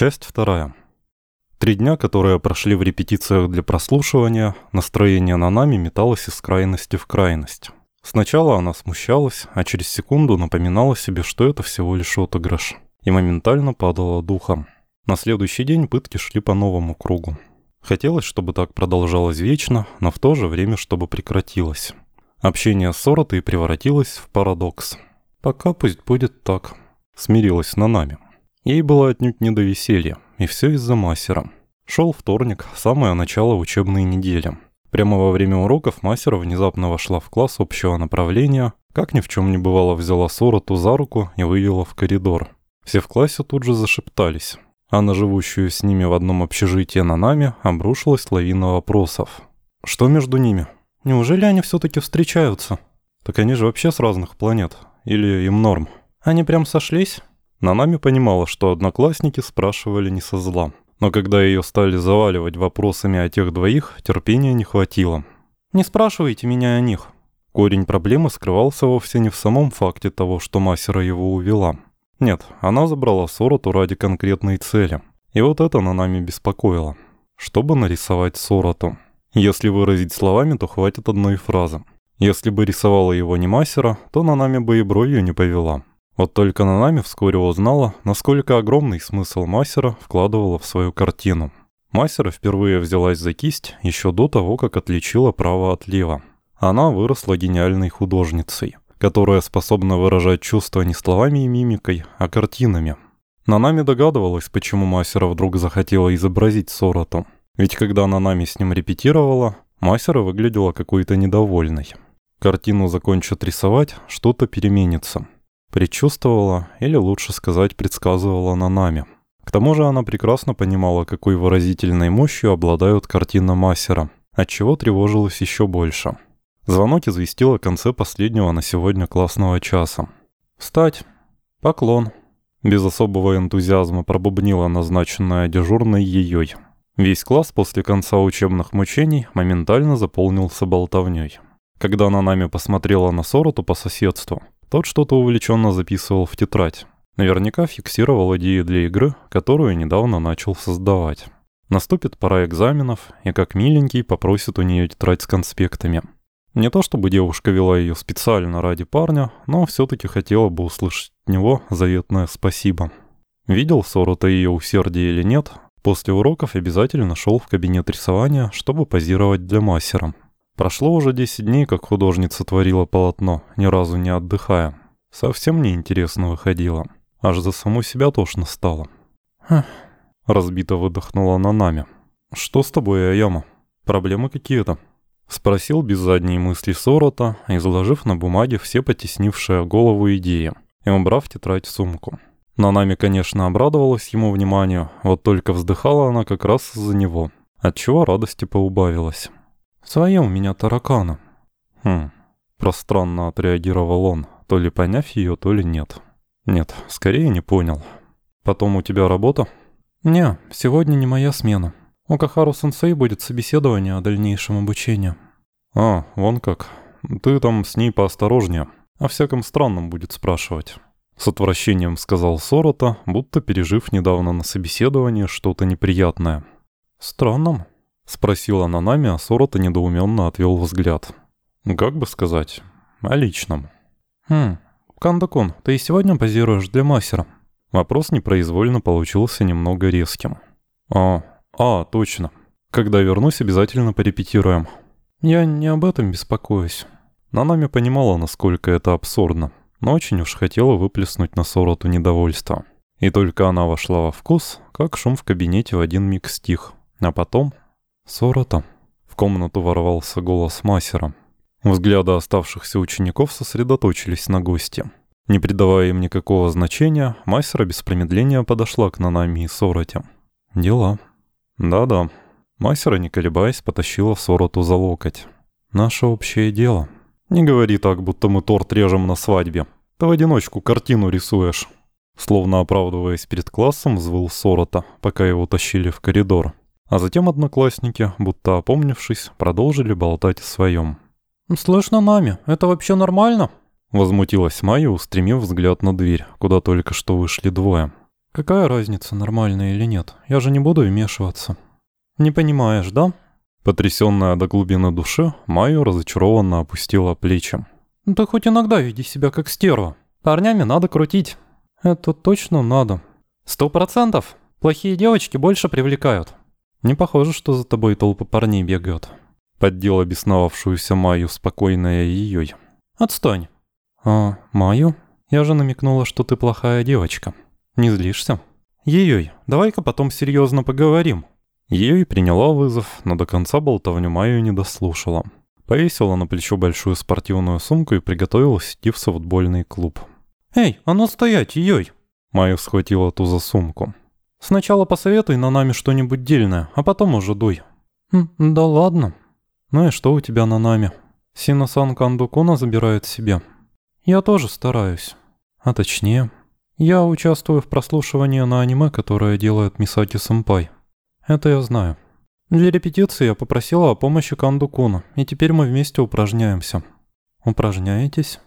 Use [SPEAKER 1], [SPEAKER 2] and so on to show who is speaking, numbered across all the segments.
[SPEAKER 1] Часть вторая. Три дня, которые прошли в репетициях для прослушивания, настроение на нами металось из крайности в крайность. Сначала она смущалась, а через секунду напоминала себе, что это всего лишь отыгрыш, и моментально падала духом. На следующий день пытки шли по новому кругу. Хотелось, чтобы так продолжалось вечно, но в то же время, чтобы прекратилось. Общение с Соротой превратилось в парадокс. «Пока пусть будет так», — смирилась на нами. Ей было отнюдь не до веселья, и все из-за мастера. Шел вторник, самое начало учебной недели. Прямо во время уроков мастера внезапно вошла в класс общего направления, как ни в чем не бывало взяла Сороту за руку и вывела в коридор. Все в классе тут же зашептались, а на живущую с ними в одном общежитии на нами обрушилась лавина вопросов. Что между ними? Неужели они все-таки встречаются? Так они же вообще с разных планет. Или им норм? Они прям сошлись? Нанами понимала, что одноклассники спрашивали не со зла. Но когда ее стали заваливать вопросами о тех двоих, терпения не хватило. «Не спрашивайте меня о них». Корень проблемы скрывался вовсе не в самом факте того, что Масера его увела. Нет, она забрала Сороту ради конкретной цели. И вот это Нанами беспокоило. Чтобы нарисовать Сороту. Если выразить словами, то хватит одной фразы. Если бы рисовала его не Масера, то Нанами бы и бровью не повела. Вот только Нанами вскоре узнала, насколько огромный смысл мастера вкладывала в свою картину. Мастера впервые взялась за кисть еще до того, как отличила право от лева. Она выросла гениальной художницей, которая способна выражать чувства не словами и мимикой, а картинами. Нанами догадывалась, почему мастера вдруг захотела изобразить Сороту. Ведь когда Нанами с ним репетировала, мастера выглядела какой-то недовольной. Картину закончат рисовать, что-то переменится – Предчувствовала, или лучше сказать, предсказывала Нанами. К тому же она прекрасно понимала, какой выразительной мощью обладают картины Массера, отчего тревожилась еще больше. Звонок известил о конце последнего на сегодня классного часа. «Встать! Поклон!» Без особого энтузиазма пробубнила назначенная дежурной еей. Весь класс после конца учебных мучений моментально заполнился болтовней. Когда Нанами посмотрела на Сороту по соседству, тот что-то увлеченно записывал в тетрадь. Наверняка фиксировал идеи для игры, которую недавно начал создавать. Наступит пора экзаменов, и как миленький попросит у нее тетрадь с конспектами. Не то чтобы девушка вела ее специально ради парня, но все-таки хотела бы услышать от него заветное спасибо. Видел Сорота ее усердие или нет, после уроков обязательно шел в кабинет рисования, чтобы позировать для мастера. Прошло уже 10 дней, как художница творила полотно, ни разу не отдыхая. Совсем неинтересно выходило. Аж за саму себя тошно стало. «Хм...» — разбито выдохнула она нами. «Что с тобой, Аяма? Проблемы какие-то?» Спросил без задней мысли Сорота, изложив на бумаге все потеснившие голову идеи и убрав тетрадь в сумку. Нанами, конечно, обрадовалась ему вниманию, вот только вздыхала она как раз из-за него, отчего радости поубавилась. «Своя у меня таракана». «Хм...» Пространно отреагировал он, то ли поняв ее, то ли нет. «Нет, скорее не понял. Потом у тебя работа?» «Не, сегодня не моя смена. У Кахару-сенсей будет собеседование о дальнейшем обучении». «А, вон как. Ты там с ней поосторожнее. О всяком странном будет спрашивать». С отвращением сказал Сорота, будто пережив недавно на собеседовании что-то неприятное. «Странном?» Спросила Нанами, а Сорота недоуменно отвел взгляд. «Как бы сказать, о личном». «Хм, Кандакун, ты и сегодня позируешь для мастера?» Вопрос непроизвольно получился немного резким. «А, а, точно. Когда вернусь, обязательно порепетируем». «Я не об этом беспокоюсь». Нанами понимала, насколько это абсурдно, но очень уж хотела выплеснуть на Сороту недовольство. И только она вошла во вкус, как шум в кабинете в один миг стих. А потом «Сорота». В комнату ворвался голос мастера. Взгляды оставшихся учеников сосредоточились на госте. Не придавая им никакого значения, мастера без промедления подошла к Нанами и Сороте. «Дела». «Да-да». Мастера, не колебаясь, потащила Сороту за локоть. «Наше общее дело». «Не говори так, будто мы торт режем на свадьбе. Ты в одиночку картину рисуешь». Словно оправдываясь перед классом, взвыл Сорота, пока его тащили в коридор. А затем одноклассники, будто опомнившись, продолжили болтать о своем. «Слышно нами, это вообще нормально?» Возмутилась Майя, устремив взгляд на дверь, куда только что вышли двое. Какая разница, нормально или нет? Я же не буду вмешиваться. Не понимаешь, да? Потрясённая до глубины души, Майю разочарованно опустила плечи. «Да хоть иногда веди себя как стерва. Парнями надо крутить». «Это точно надо». «Сто процентов. Плохие девочки больше привлекают». «Не похоже, что за тобой толпа парней бегают». Поддела бесновавшуюся Майю спокойная еёй. «Отстань». «А, Майю? Я же намекнула, что ты плохая девочка. Не злишься?» «Еёй, давай-ка потом серьезно поговорим». Ее и приняла вызов, но до конца болтовню Майю не дослушала. Повесила на плечо большую спортивную сумку и приготовилась идти в софтбольный клуб. «Эй, а ну стоять, ей!» Майя схватила ту за сумку. «Сначала посоветуй на нами что-нибудь дельное, а потом уже дуй». «Да ладно». «Ну и что у тебя на нами?» «Сина-сан Кандукуна забирает себе». «Я тоже стараюсь. А точнее, я участвую в прослушивании на аниме, которое делает Мисаки-сэмпай». «Это я знаю. Для репетиции я попросила о помощи Канду Куна, и теперь мы вместе упражняемся». «Упражняетесь?»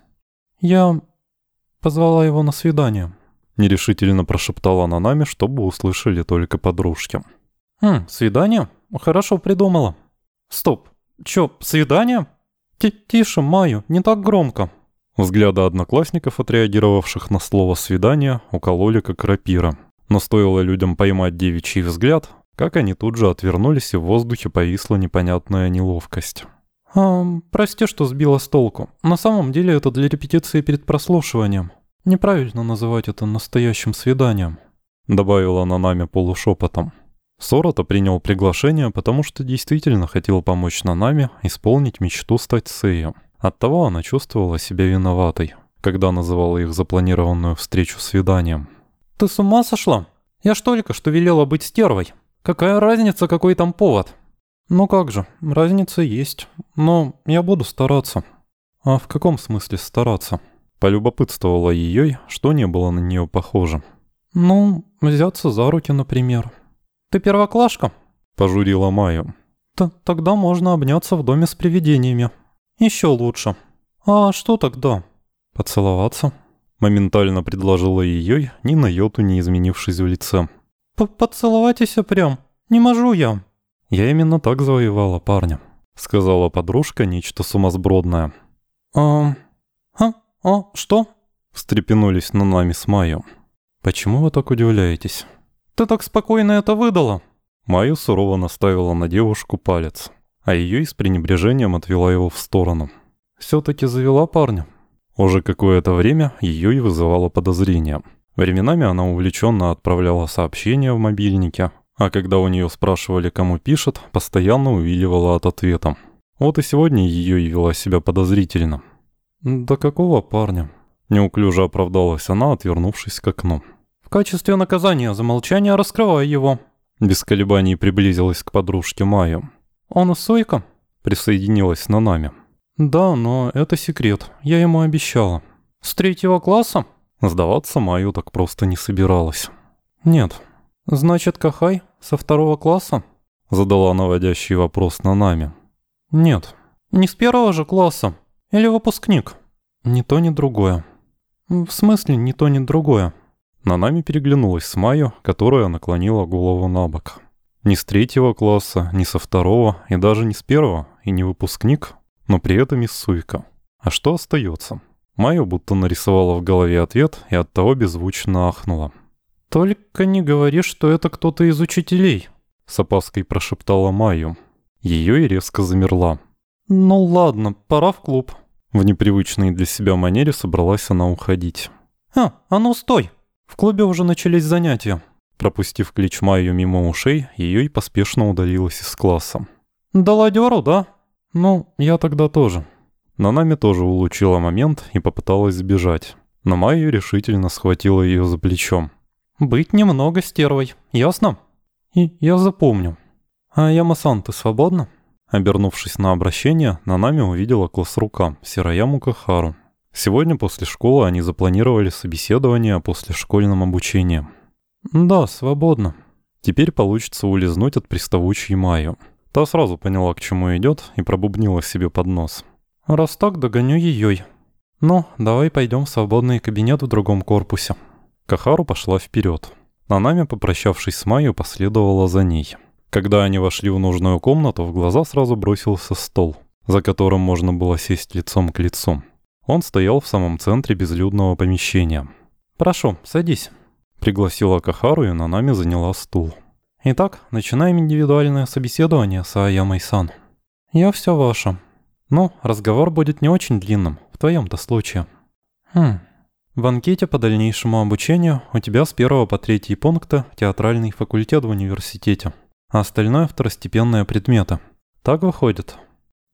[SPEAKER 1] «Я позвала его на свидание», — нерешительно прошептала она нами, чтобы услышали только подружки. «Хм, свидание? Хорошо придумала». «Стоп, чё, свидание?» Т «Тише, Маю, не так громко». Взгляды одноклассников, отреагировавших на слово «свидание», укололи как рапира. Но стоило людям поймать девичий взгляд, как они тут же отвернулись, и в воздухе повисла непонятная неловкость. «А, прости, что сбила с толку. На самом деле это для репетиции перед прослушиванием. Неправильно называть это настоящим свиданием», — добавила она нами полушепотом. Сорота принял приглашение, потому что действительно хотел помочь Нанами исполнить мечту стать Сеем. Оттого она чувствовала себя виноватой, когда называла их запланированную встречу свиданием. «Ты с ума сошла? Я ж только что велела быть стервой. Какая разница, какой там повод? Ну как же, разница есть. Но я буду стараться. А в каком смысле стараться? Полюбопытствовала ее, что не было на нее похоже. Ну, взяться за руки, например. Ты первоклашка? Пожурила Майю. Т тогда можно обняться в доме с привидениями. Еще лучше. А что тогда? Поцеловаться? Моментально предложила ее, ни на йоту не изменившись в лице. «Поцеловайтесь прям, не можу я». «Я именно так завоевала парня», — сказала подружка нечто сумасбродное. «А... а... а... что?» — встрепенулись на нами с Майю. «Почему вы так удивляетесь?» «Ты так спокойно это выдала». Майю сурово наставила на девушку палец, а ее и с пренебрежением отвела его в сторону. «Все-таки завела парня». Уже какое-то время ее и вызывало подозрение — Временами она увлеченно отправляла сообщения в мобильнике, а когда у нее спрашивали, кому пишет, постоянно увиливала от ответа. Вот и сегодня ее и вела себя подозрительно. «Да какого парня?» Неуклюже оправдалась она, отвернувшись к окну. «В качестве наказания за молчание раскрывай его». Без колебаний приблизилась к подружке Майю. «Он Сойка?» Присоединилась на нами. «Да, но это секрет. Я ему обещала». «С третьего класса?» Сдаваться Майю так просто не собиралась. «Нет. Значит, Кахай со второго класса?» Задала наводящий вопрос на нами. «Нет. Не с первого же класса. Или выпускник?» «Ни то, ни другое». «В смысле ни то, ни другое?» На нами переглянулась с Майю, которая наклонила голову на бок. Ни с третьего класса, ни со второго, и даже не с первого, и не выпускник, но при этом и суйка. А что остается? Майя будто нарисовала в голове ответ и оттого беззвучно ахнула. «Только не говори, что это кто-то из учителей», — с опаской прошептала Майю. Ее и резко замерла. «Ну ладно, пора в клуб». В непривычной для себя манере собралась она уходить. «А, а ну стой! В клубе уже начались занятия». Пропустив клич Майю мимо ушей, ее и поспешно удалилась из класса. «Да ладеру, да? Ну, я тогда тоже». Нанами тоже улучила момент и попыталась сбежать. Но Майю решительно схватила ее за плечом. «Быть немного стервой, ясно?» «И я запомню». «А Яма-сан, ты свободна?» Обернувшись на обращение, Нанами увидела класс-рука Сирояму Кахару. Сегодня после школы они запланировали собеседование после школьном обучении. «Да, свободно». Теперь получится улизнуть от приставучей Майю. Та сразу поняла, к чему идет, и пробубнила себе под нос. Раз так, догоню ее. Ну, давай пойдем в свободный кабинет в другом корпусе. Кахару пошла вперед. Нанами, попрощавшись с Майей, последовала за ней. Когда они вошли в нужную комнату, в глаза сразу бросился стол, за которым можно было сесть лицом к лицу. Он стоял в самом центре безлюдного помещения. «Прошу, садись», — пригласила Кахару, и Нанами заняла стул. «Итак, начинаем индивидуальное собеседование с Аямой-сан. Я все ваше. Ну, разговор будет не очень длинным, в твоем-то случае». «Хм, в анкете по дальнейшему обучению у тебя с первого по третий пункта театральный факультет в университете, а остальное второстепенные предметы. Так выходит?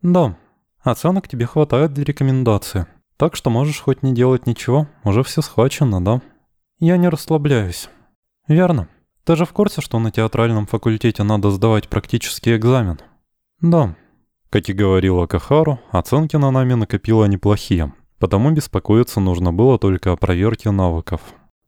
[SPEAKER 1] Да. Оценок тебе хватает для рекомендации. Так что можешь хоть не делать ничего, уже все схвачено, да? Я не расслабляюсь. Верно. Ты же в курсе, что на театральном факультете надо сдавать практический экзамен? Да. Как и говорила Кахару, оценки на нами накопила неплохие. Потому беспокоиться нужно было только о проверке навыков.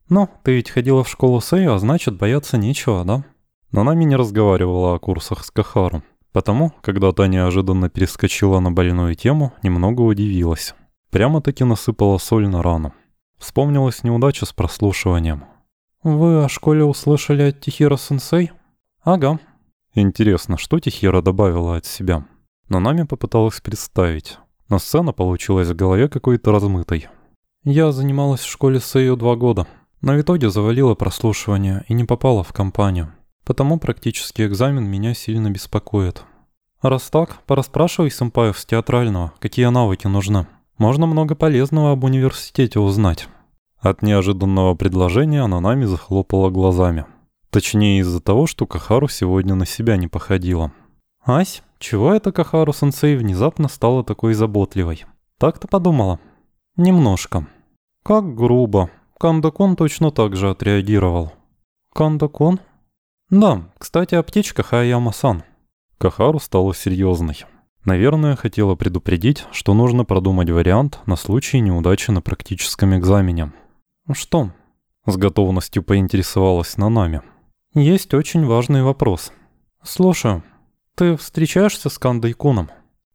[SPEAKER 1] «Ну, ты ведь ходила в школу Сэйо, а значит, бояться нечего, да?» Но нами не разговаривала о курсах с Кахару. Потому, когда та неожиданно перескочила на больную тему, немного удивилась. Прямо-таки насыпала соль на рану. Вспомнилась неудача с прослушиванием. «Вы о школе услышали от Тихира-сенсей?» «Ага». Интересно, что Тихира добавила от себя? Но нами попыталась представить но сцена получилась в голове какой-то размытой. Я занималась в школе Сэйо два года, в итоге завалила прослушивание и не попала в компанию. Потому практический экзамен меня сильно беспокоит. Раз так, пораспрашивай сэмпаев с театрального, какие навыки нужны. Можно много полезного об университете узнать. От неожиданного предложения она нами захлопала глазами. Точнее из-за того, что Кахару сегодня на себя не походила. «Ась, чего это Кахару-сенсей внезапно стала такой заботливой? Так-то подумала. Немножко. Как грубо. Кандакон точно так же отреагировал. Кандакон? Да, кстати, о птичках Аяма-сан. Кахару стала серьезной. Наверное, хотела предупредить, что нужно продумать вариант на случай неудачи на практическом экзамене. Что? С готовностью поинтересовалась Нанами. Есть очень важный вопрос. Слушаю. «Ты встречаешься с Кандой Куном?»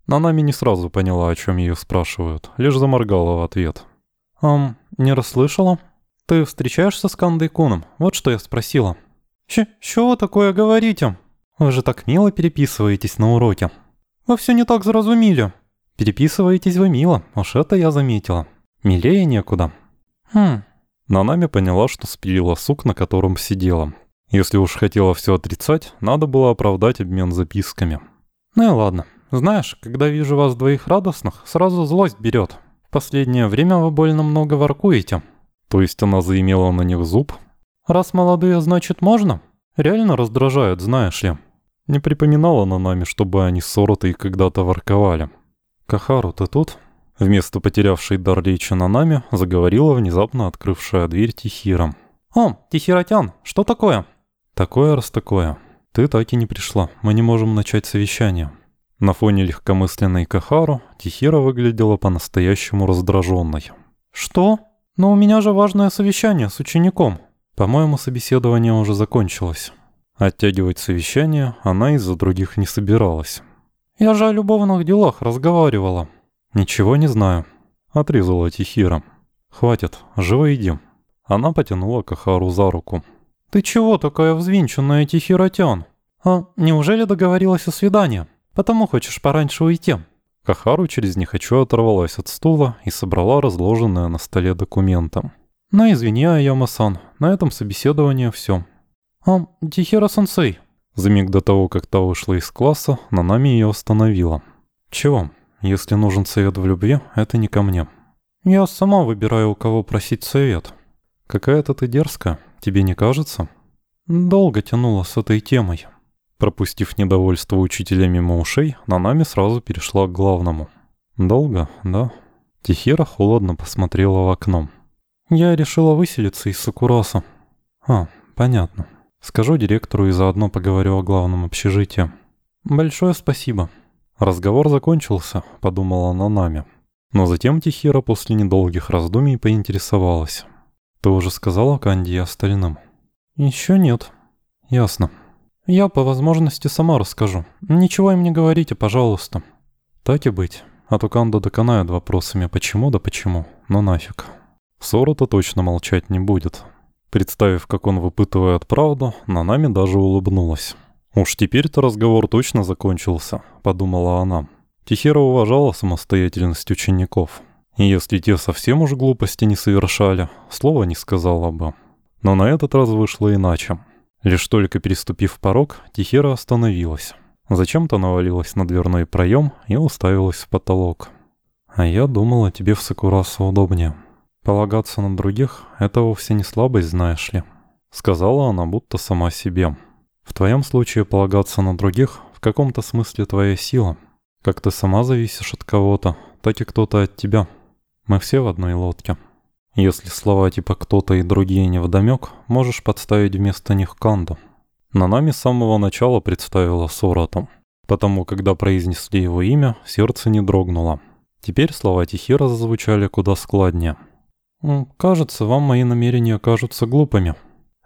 [SPEAKER 1] Нанами не сразу поняла, о чем ее спрашивают, лишь заморгала в ответ. «Ам, не расслышала? Ты встречаешься с Кандой Куном? Вот что я спросила». «Ч чего такое говорите? Вы же так мило переписываетесь на уроке». «Вы все не так заразумели». «Переписываетесь вы мило, уж это я заметила. Милее некуда». «Хм». Нанами поняла, что спилила сук, на котором сидела. Если уж хотела все отрицать, надо было оправдать обмен записками. Ну и ладно. Знаешь, когда вижу вас двоих радостных, сразу злость берет. Последнее время вы больно много воркуете. То есть она заимела на них зуб? Раз молодые, значит можно? Реально раздражают, знаешь ли. Не припоминала на нами, чтобы они с Соротой когда-то ворковали. «Кахару, ты тут?» Вместо потерявшей дар речи на нами заговорила внезапно открывшая дверь Тихира. «О, Тихиротян, что такое?» «Такое раз такое. Ты так и не пришла. Мы не можем начать совещание». На фоне легкомысленной Кахару Тихира выглядела по-настоящему раздраженной. «Что? Но у меня же важное совещание с учеником». По-моему, собеседование уже закончилось. Оттягивать совещание она из-за других не собиралась. «Я же о любовных делах разговаривала». «Ничего не знаю», — отрезала Тихира. «Хватит, живо иди». Она потянула Кахару за руку. «Ты чего такая взвинченная, Тихиротян? А неужели договорилась о свидании? Потому хочешь пораньше уйти?» Кахару через «не хочу» оторвалась от стула и собрала разложенное на столе документы. «Ну, извини, Аяма-сан, на этом собеседование все». «А, Тихира-сенсей». За миг до того, как та вышла из класса, Нанами ее остановила. «Чего? Если нужен совет в любви, это не ко мне». «Я сама выбираю, у кого просить совет». «Какая-то ты дерзкая». Тебе не кажется? Долго тянуло с этой темой. Пропустив недовольство учителя мимо ушей, Нанами сразу перешла к главному. Долго, да? Тихира холодно посмотрела в окно. Я решила выселиться из Сакураса. А, понятно. Скажу директору и заодно поговорю о главном общежитии. Большое спасибо. Разговор закончился, подумала Нанами. Но затем Тихира после недолгих раздумий поинтересовалась. Ты уже сказала Канди и остальным? Еще нет. Ясно. Я по возможности сама расскажу. Ничего им не говорите, пожалуйста. Так и быть. А то Канда доконает вопросами почему да почему. Но нафиг. Сора-то точно молчать не будет. Представив, как он выпытывает правду, Нанами даже улыбнулась. «Уж теперь-то разговор точно закончился», — подумала она. Тихира уважала самостоятельность учеников. И если те совсем уж глупости не совершали, слова не сказала бы. Но на этот раз вышло иначе. Лишь только переступив порог, Тихира остановилась. Зачем-то навалилась на дверной проем и уставилась в потолок. «А я думала, тебе в Сакурасу удобнее. Полагаться на других — это вовсе не слабость, знаешь ли». Сказала она будто сама себе. «В твоем случае полагаться на других в каком-то смысле твоя сила. Как ты сама зависишь от кого-то, так и кто-то от тебя. Мы все в одной лодке. Если слова типа «кто-то» и другие не вдомёк, можешь подставить вместо них Канду. На нами с самого начала представила Сорату. Потому, когда произнесли его имя, сердце не дрогнуло. Теперь слова Тихира зазвучали куда складнее. «Кажется, вам мои намерения кажутся глупыми.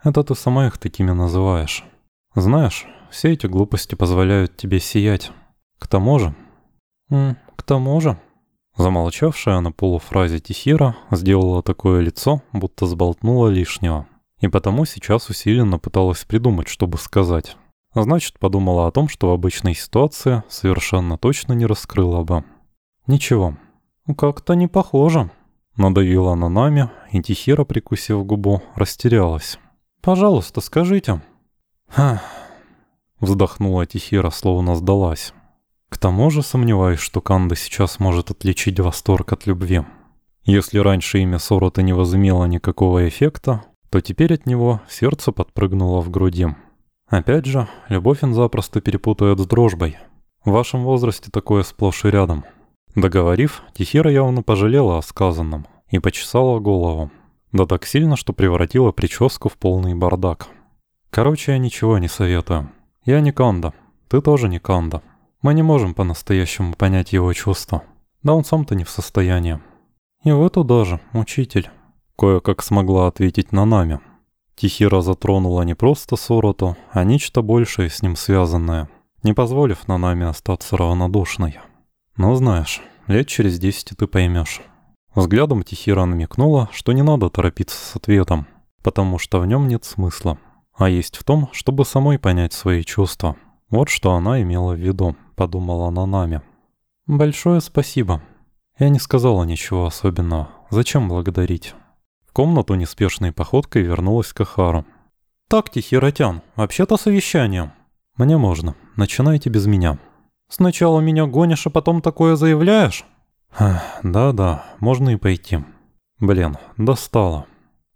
[SPEAKER 1] Это ты сама их такими называешь. Знаешь, все эти глупости позволяют тебе сиять. К тому же...» «К тому же...» Замолчавшая на полуфразе Тихира сделала такое лицо, будто сболтнула лишнего. И потому сейчас усиленно пыталась придумать, чтобы сказать. Значит, подумала о том, что в обычной ситуации совершенно точно не раскрыла бы. «Ничего, как-то не похоже», — надавила на нами, и Тихира, прикусив губу, растерялась. «Пожалуйста, скажите». «Ха...» — вздохнула Тихира, словно сдалась. К тому же сомневаюсь, что Канда сейчас может отличить восторг от любви. Если раньше имя Сорота не возымело никакого эффекта, то теперь от него сердце подпрыгнуло в груди. Опять же, любовь он запросто перепутает с дружбой. В вашем возрасте такое сплошь и рядом. Договорив, Тихира явно пожалела о сказанном и почесала голову. Да так сильно, что превратила прическу в полный бардак. Короче, я ничего не советую. Я не Канда. Ты тоже не Канда. Мы не можем по-настоящему понять его чувства. Да он сам-то не в состоянии. И вы туда же, учитель. Кое-как смогла ответить на нами. Тихира затронула не просто Сороту, а нечто большее с ним связанное, не позволив на нами остаться равнодушной. Ну знаешь, лет через десять ты поймешь. Взглядом Тихира намекнула, что не надо торопиться с ответом, потому что в нем нет смысла, а есть в том, чтобы самой понять свои чувства. Вот что она имела в виду подумала она нами. «Большое спасибо. Я не сказала ничего особенного. Зачем благодарить?» В комнату неспешной походкой вернулась Кахару. «Так, Тихиротян, вообще-то совещание. Мне можно. Начинайте без меня. Сначала меня гонишь, а потом такое заявляешь?» «Да-да, можно и пойти. Блин, достало».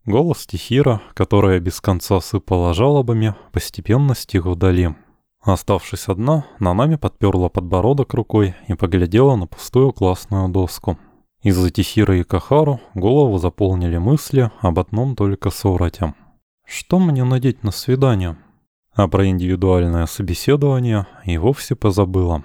[SPEAKER 1] Голос Тихира, которая без конца сыпала жалобами, постепенно стих вдали. Оставшись одна, Нанами подперла подбородок рукой и поглядела на пустую классную доску. Из-за Тихира и Кахару голову заполнили мысли об одном только Сорате. «Что мне надеть на свидание?» А про индивидуальное собеседование и вовсе позабыла.